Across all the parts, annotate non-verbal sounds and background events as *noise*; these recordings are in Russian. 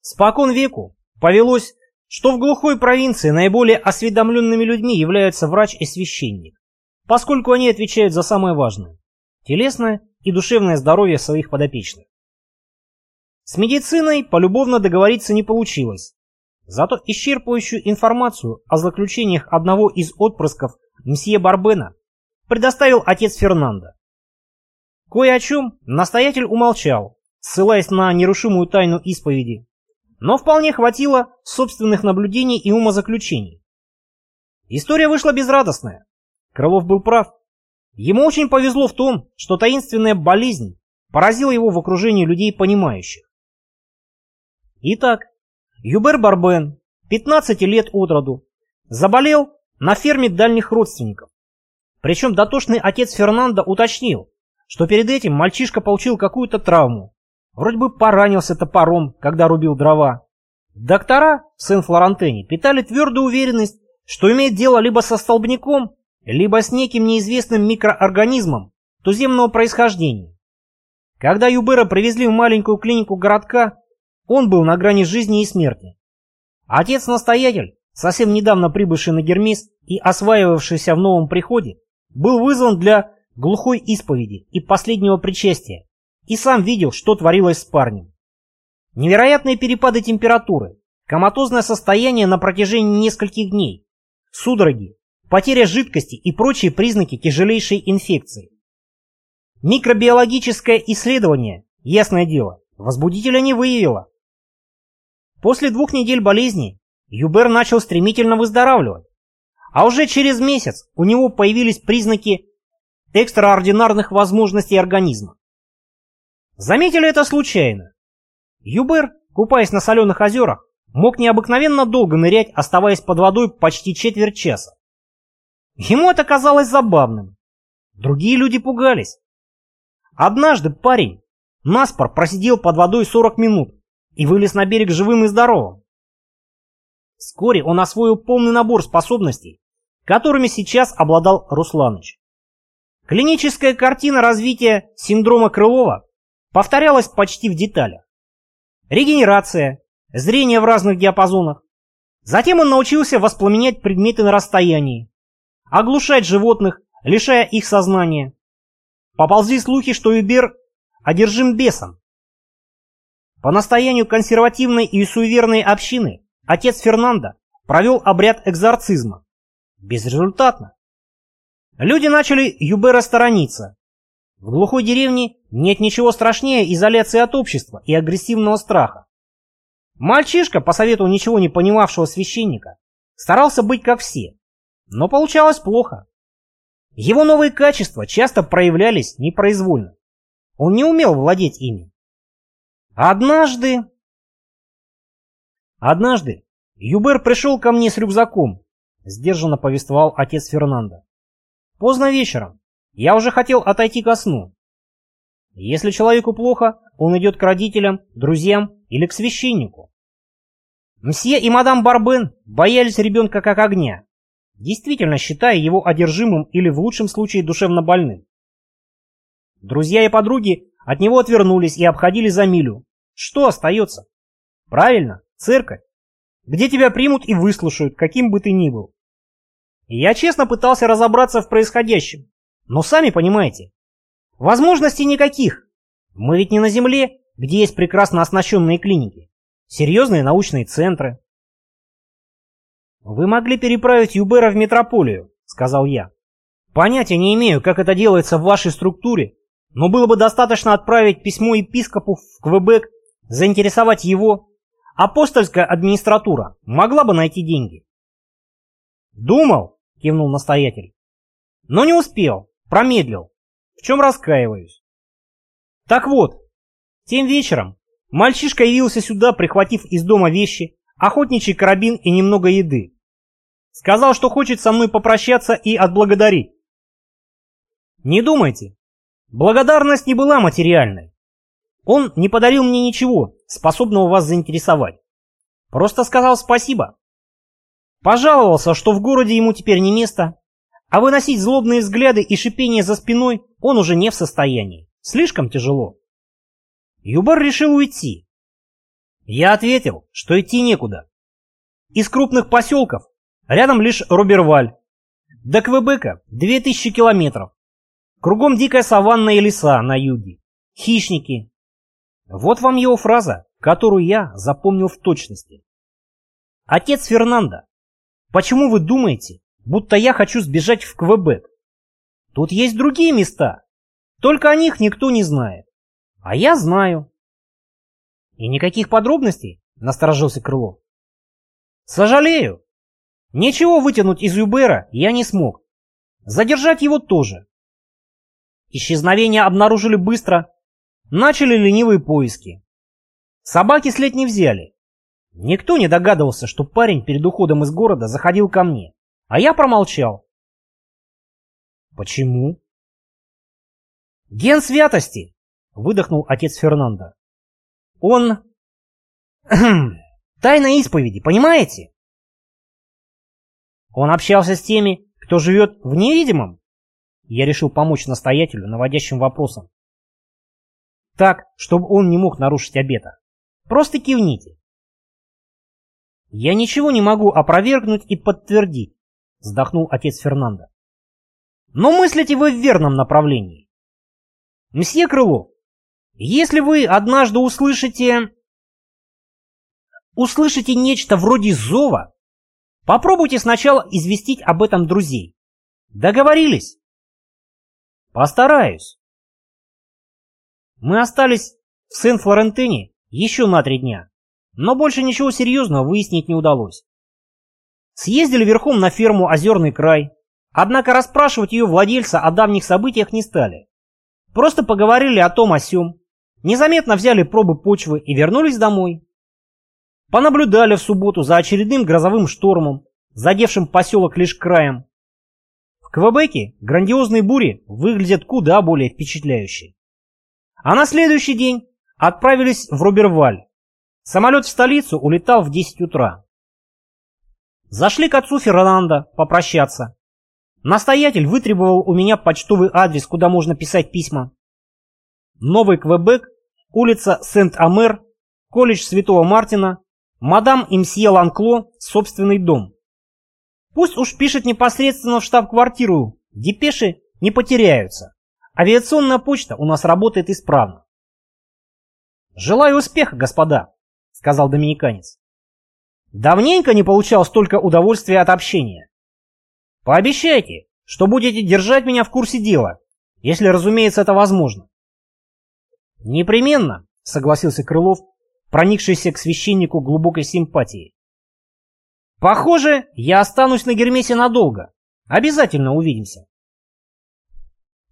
Спокон веку повелось, что в глухой провинции наиболее осведомленными людьми являются врач и священник, поскольку они отвечают за самое важное – телесное и душевное здоровье своих подопечных. С медициной полюбовно договориться не получилось, зато исчерпывающую информацию о заключениях одного из отпрысков мсье Барбена предоставил отец Фернандо. Кое о чем настоятель умолчал, ссылаясь на нерушимую тайну исповеди, но вполне хватило собственных наблюдений и умозаключений. История вышла безрадостная. Крылов был прав. Ему очень повезло в том, что таинственная болезнь поразила его в окружении людей понимающих. Итак, Юбер Барбен, 15 лет от роду, заболел на ферме дальних родственников. Причем дотошный отец Фернандо уточнил, что перед этим мальчишка получил какую-то травму. Вроде бы поранился топором, когда рубил дрова. Доктора в Сен-Флорентене питали твердую уверенность, что имеет дело либо со столбняком, либо с неким неизвестным микроорганизмом туземного происхождения. Когда Юбера привезли в маленькую клинику городка, он был на грани жизни и смерти. Отец-настоятель, совсем недавно прибывший на Гермес и осваивавшийся в новом приходе, был вызван для глухой исповеди и последнего причастия, и сам видел, что творилось с парнем. Невероятные перепады температуры, коматозное состояние на протяжении нескольких дней, судороги, потеря жидкости и прочие признаки тяжелейшей инфекции. Микробиологическое исследование, ясное дело, возбудителя не выявило. После двух недель болезни Юбер начал стремительно выздоравливать, а уже через месяц у него появились признаки экстраординарных возможностей организма. Заметили это случайно. Юбер, купаясь на соленых озерах, мог необыкновенно долго нырять, оставаясь под водой почти четверть часа. Ему это казалось забавным. Другие люди пугались. Однажды парень наспор просидел под водой 40 минут и вылез на берег живым и здоровым. Вскоре он освоил полный набор способностей, которыми сейчас обладал Русланыч. Клиническая картина развития синдрома Крылова повторялась почти в деталях. Регенерация, зрение в разных диапазонах. Затем он научился воспламенять предметы на расстоянии, оглушать животных, лишая их сознания. Поползли слухи, что Юбер одержим бесом. По настоянию консервативной и суеверной общины отец Фернандо провел обряд экзорцизма. Безрезультатно. Люди начали Юбера сторониться. В глухой деревне нет ничего страшнее изоляции от общества и агрессивного страха. Мальчишка, по совету ничего не понимавшего священника, старался быть как все, но получалось плохо. Его новые качества часто проявлялись непроизвольно. Он не умел владеть ими. Однажды... Однажды Юбер пришел ко мне с рюкзаком, сдержанно повествовал отец Фернандо. Поздно вечером. Я уже хотел отойти ко сну. Если человеку плохо, он идет к родителям, друзьям или к священнику. Мсье и мадам Барбен боялись ребенка как огня, действительно считая его одержимым или в лучшем случае душевно больным. Друзья и подруги от него отвернулись и обходили за милю. Что остается? Правильно, церковь, где тебя примут и выслушают, каким бы ты ни был. Я честно пытался разобраться в происходящем, но сами понимаете, возможностей никаких. Мы ведь не на Земле, где есть прекрасно оснащенные клиники, серьезные научные центры. «Вы могли переправить Юбера в метрополию», — сказал я. «Понятия не имею, как это делается в вашей структуре, но было бы достаточно отправить письмо епископу в Квебек, заинтересовать его. Апостольская администратура могла бы найти деньги». «Думал», — кивнул настоятель. «Но не успел, промедлил, в чем раскаиваюсь». «Так вот, тем вечером мальчишка явился сюда, прихватив из дома вещи, охотничий карабин и немного еды. Сказал, что хочет со мной попрощаться и отблагодарить. Не думайте, благодарность не была материальной. Он не подарил мне ничего, способного вас заинтересовать. Просто сказал спасибо. Пожаловался, что в городе ему теперь не место, а выносить злобные взгляды и шипение за спиной он уже не в состоянии. Слишком тяжело. Юбар решил уйти. Я ответил, что идти некуда. Из крупных поселков рядом лишь Роберваль. До Квебека 2000 километров. Кругом дикая саванна и леса на юге. Хищники. Вот вам его фраза, которую я запомнил в точности. Отец Фернандо, почему вы думаете, будто я хочу сбежать в Квебек? Тут есть другие места, только о них никто не знает. А я знаю. И никаких подробностей, насторожился Крылов. Сожалею. Ничего вытянуть из Юбера я не смог. Задержать его тоже. Исчезновение обнаружили быстро. Начали ленивые поиски. Собаки след не взяли. Никто не догадывался, что парень перед уходом из города заходил ко мне. А я промолчал. Почему? Ген святости, выдохнул отец Фернандо. Он... *clears throat* Тайна исповеди, понимаете? Он общался с теми, кто живет в невидимом? Я решил помочь настоятелю наводящим вопросом. Так, чтобы он не мог нарушить обета. Просто кивните. Я ничего не могу опровергнуть и подтвердить, вздохнул отец Фернандо. Но мыслите вы в верном направлении. Мсье Крылов, если вы однажды услышите... услышите нечто вроде зова, попробуйте сначала известить об этом друзей. Договорились? Постараюсь. Мы остались в Сен-Флорентине еще на три дня, но больше ничего серьезного выяснить не удалось. Съездили верхом на ферму «Озерный край», однако расспрашивать ее владельца о давних событиях не стали. Просто поговорили о том о сём, незаметно взяли пробы почвы и вернулись домой. Понаблюдали в субботу за очередным грозовым штормом, задевшим поселок лишь краем, в Квебеке грандиозные бури выглядят куда более впечатляюще. А на следующий день отправились в Роберваль. Самолет в столицу улетал в 10 утра. Зашли к отцу Фернандо попрощаться. Настоятель вытребовал у меня почтовый адрес, куда можно писать письма. Новый Квебек, улица Сент-Амер, колледж Святого Мартина, мадам и Ланкло, собственный дом. Пусть уж пишет непосредственно в штаб-квартиру, депеши не потеряются. Авиационная почта у нас работает исправно. «Желаю успеха, господа», — сказал доминиканец. «Давненько не получал столько удовольствия от общения. Пообещайте, что будете держать меня в курсе дела, если, разумеется, это возможно». «Непременно», — согласился Крылов, проникшийся к священнику глубокой симпатией. Похоже, я останусь на Гермесе надолго. Обязательно увидимся.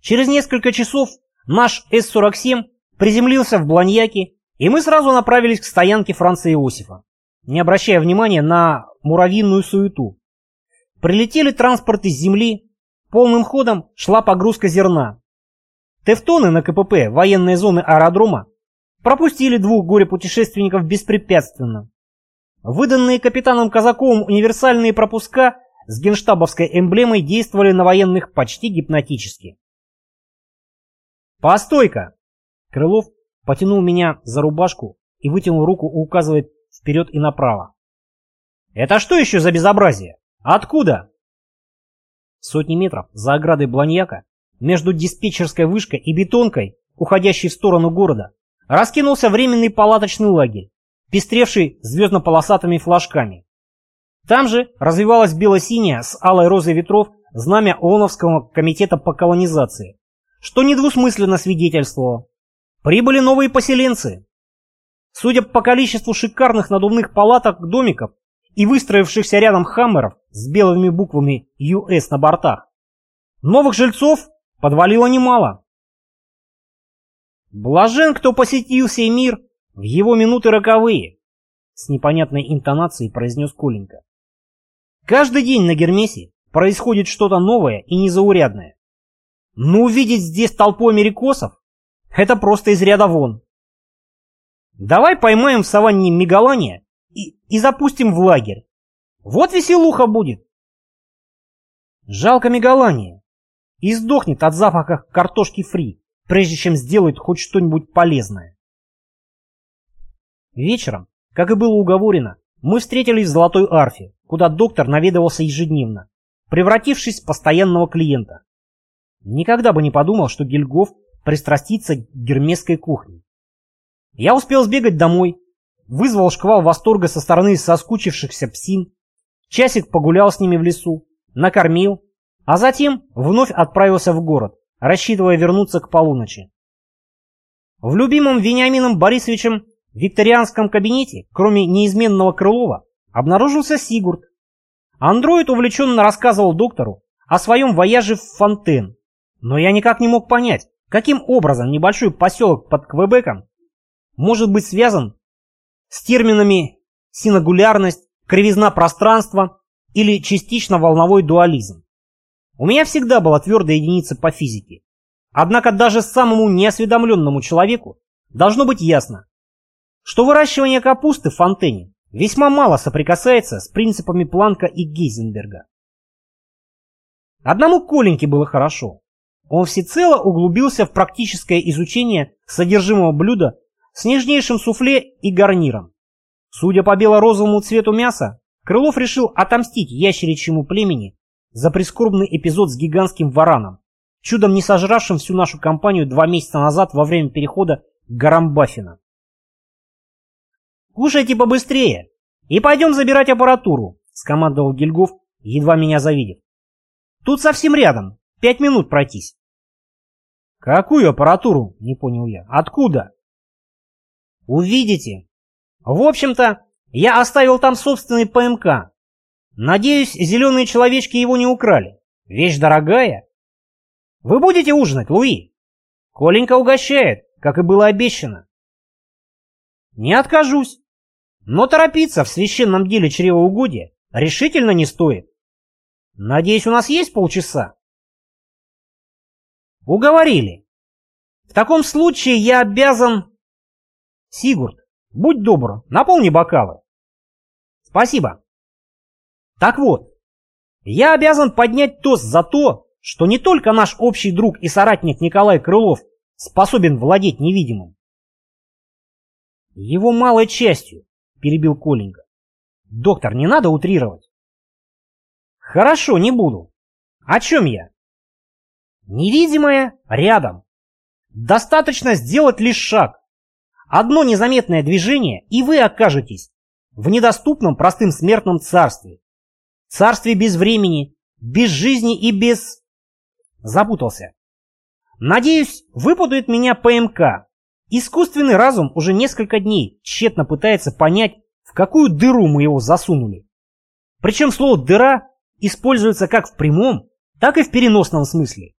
Через несколько часов наш С-47 приземлился в Бланьяке, и мы сразу направились к стоянке Франца Иосифа, не обращая внимания на муравьиную суету. Прилетели транспорты с земли, полным ходом шла погрузка зерна. Тевтоны на КПП военной зоны аэродрома пропустили двух горе-путешественников беспрепятственно. Выданные капитаном Казаковым универсальные пропуска с генштабовской эмблемой действовали на военных почти гипнотически. «Постой-ка!» Крылов потянул меня за рубашку и вытянул руку, указывая вперед и направо. «Это что еще за безобразие? Откуда?» Сотни метров за оградой Бланьяка, между диспетчерской вышкой и бетонкой, уходящей в сторону города, раскинулся временный палаточный лагерь пестревший звездно-полосатыми флажками. Там же развивалась бело-синяя с алой розой ветров знамя ООНовского комитета по колонизации, что недвусмысленно свидетельствовало. Прибыли новые поселенцы. Судя по количеству шикарных надувных палаток домиков и выстроившихся рядом хаммеров с белыми буквами US на бортах, новых жильцов подвалило немало. Блажен, кто посетил сей мир в его минуты роковые, с непонятной интонацией произнес Коленька. Каждый день на Гермесе происходит что-то новое и незаурядное. Но увидеть здесь толпу америкосов – это просто из ряда вон. Давай поймаем в саванне Мегалания и, и запустим в лагерь. Вот веселуха будет. Жалко Мегалания. И сдохнет от запаха картошки фри, прежде чем сделает хоть что-нибудь полезное. Вечером, как и было уговорено, мы встретились в Золотой Арфе, куда доктор наведывался ежедневно, превратившись в постоянного клиента. Никогда бы не подумал, что Гильгоф пристрастится к гермесской кухне. Я успел сбегать домой, вызвал шквал восторга со стороны соскучившихся псин, часик погулял с ними в лесу, накормил, а затем вновь отправился в город, рассчитывая вернуться к полуночи. В любимом Вениамином Борисовичем викторианском кабинете, кроме неизменного Крылова, обнаружился Сигурд. Андроид увлеченно рассказывал доктору о своем вояже в Фонтен, но я никак не мог понять, каким образом небольшой поселок под Квебеком может быть связан с терминами синагулярность, кривизна пространства или частично волновой дуализм. У меня всегда была твердая единица по физике. Однако даже самому неосведомленному человеку должно быть ясно, что выращивание капусты в фонтене весьма мало соприкасается с принципами Планка и Гейзенберга. Одному Коленьке было хорошо. Он всецело углубился в практическое изучение содержимого блюда с нежнейшим суфле и гарниром. Судя по бело-розовому цвету мяса, Крылов решил отомстить ящеричьему племени за прискорбный эпизод с гигантским вараном, чудом не сожравшим всю нашу компанию два месяца назад во время перехода к горам Баффина. «Кушайте побыстрее и пойдем забирать аппаратуру», — скомандовал Гильгоф, едва меня завидев. «Тут совсем рядом, пять минут пройтись». «Какую аппаратуру?» — не понял я. «Откуда?» «Увидите. В общем-то, я оставил там собственный ПМК. Надеюсь, зеленые человечки его не украли. Вещь дорогая. Вы будете ужинать, Луи? Коленька угощает, как и было обещано». «Не откажусь. Но торопиться в священном деле чревоугодия решительно не стоит. Надеюсь, у нас есть полчаса?» Уговорили. В таком случае я обязан... Сигурд, будь добр, наполни бокалы. Спасибо. Так вот, я обязан поднять тост за то, что не только наш общий друг и соратник Николай Крылов способен владеть невидимым. Его малой частью, перебил Коленька. Доктор, не надо утрировать. Хорошо, не буду. О чем я? Невидимое рядом. Достаточно сделать лишь шаг. Одно незаметное движение, и вы окажетесь в недоступном простым смертном царстве. Царстве без времени, без жизни и без... Запутался. Надеюсь, выпадает меня ПМК. Искусственный разум уже несколько дней тщетно пытается понять, в какую дыру мы его засунули. Причем слово «дыра» используется как в прямом, так и в переносном смысле.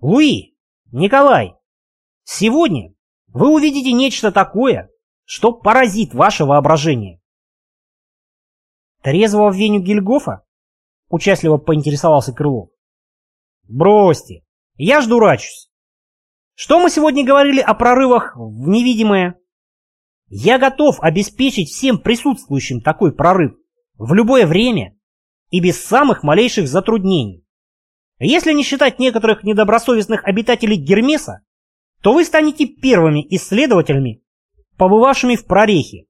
Луи, Николай, сегодня вы увидите нечто такое, что поразит ваше воображение. Трезвого в Веню Гильгофа? Участливо поинтересовался Крылов. Бросьте, я ж дурачусь. Что мы сегодня говорили о прорывах в невидимое? Я готов обеспечить всем присутствующим такой прорыв в любое время и без самых малейших затруднений. Если не считать некоторых недобросовестных обитателей Гермеса, то вы станете первыми исследователями, побывавшими в прорехе.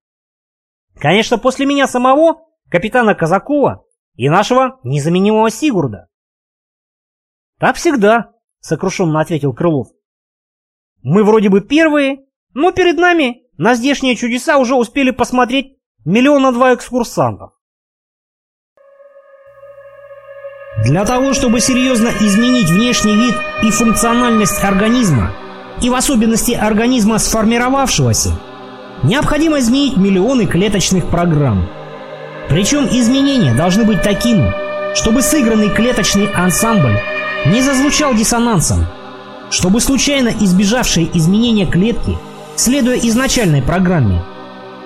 Конечно, после меня самого, капитана Казакова и нашего незаменимого Сигурда. Так всегда, сокрушенно ответил Крылов. Мы вроде бы первые, но перед нами на здешние чудеса уже успели посмотреть миллиона два экскурсантов. Для того, чтобы серьезно изменить внешний вид и функциональность организма, и в особенности организма сформировавшегося, необходимо изменить миллионы клеточных программ. Причем изменения должны быть такими, чтобы сыгранный клеточный ансамбль не зазвучал диссонансом, чтобы случайно избежавшие изменения клетки, следуя изначальной программе,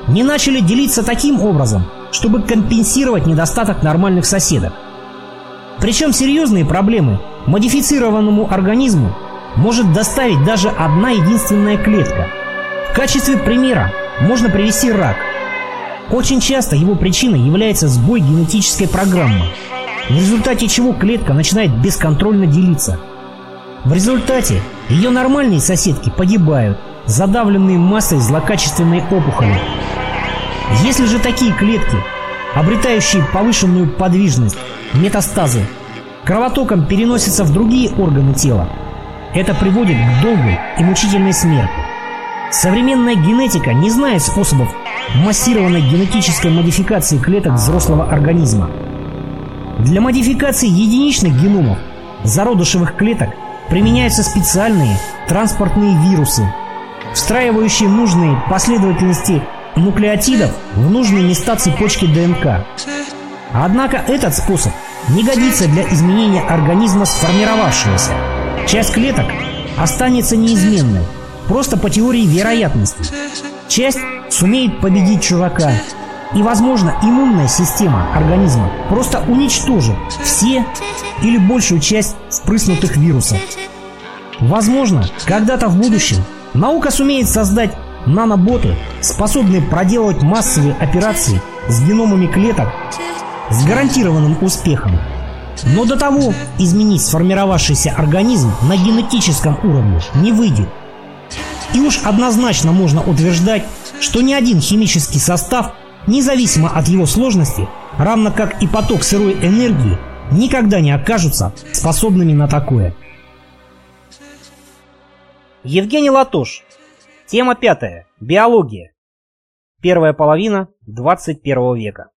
не начали делиться таким образом, чтобы компенсировать недостаток нормальных соседок. Причем серьезные проблемы модифицированному организму может доставить даже одна единственная клетка. В качестве примера можно привести рак. Очень часто его причиной является сбой генетической программы, в результате чего клетка начинает бесконтрольно делиться. В результате ее нормальные соседки погибают, задавленные массой злокачественной опухоли. Если же такие клетки, обретающие повышенную подвижность, метастазы, кровотоком переносятся в другие органы тела, это приводит к долгой и мучительной смерти. Современная генетика не знает способов массированной генетической модификации клеток взрослого организма. Для модификации единичных геномов зародышевых клеток применяются специальные транспортные вирусы, встраивающие нужные последовательности нуклеотидов в нужные места цепочки ДНК. Однако этот способ не годится для изменения организма сформировавшегося. Часть клеток останется неизменной, просто по теории вероятности. Часть сумеет победить чужака, и, возможно, иммунная система организма просто уничтожит все или большую часть спрыснутых вирусов. Возможно, когда-то в будущем наука сумеет создать наноботы, способные проделывать массовые операции с геномами клеток с гарантированным успехом. Но до того изменить сформировавшийся организм на генетическом уровне не выйдет. И уж однозначно можно утверждать, что ни один химический состав, независимо от его сложности, равно как и поток сырой энергии, никогда не окажутся способными на такое. Евгений Латош. Тема пятая. Биология. Первая половина 21 века.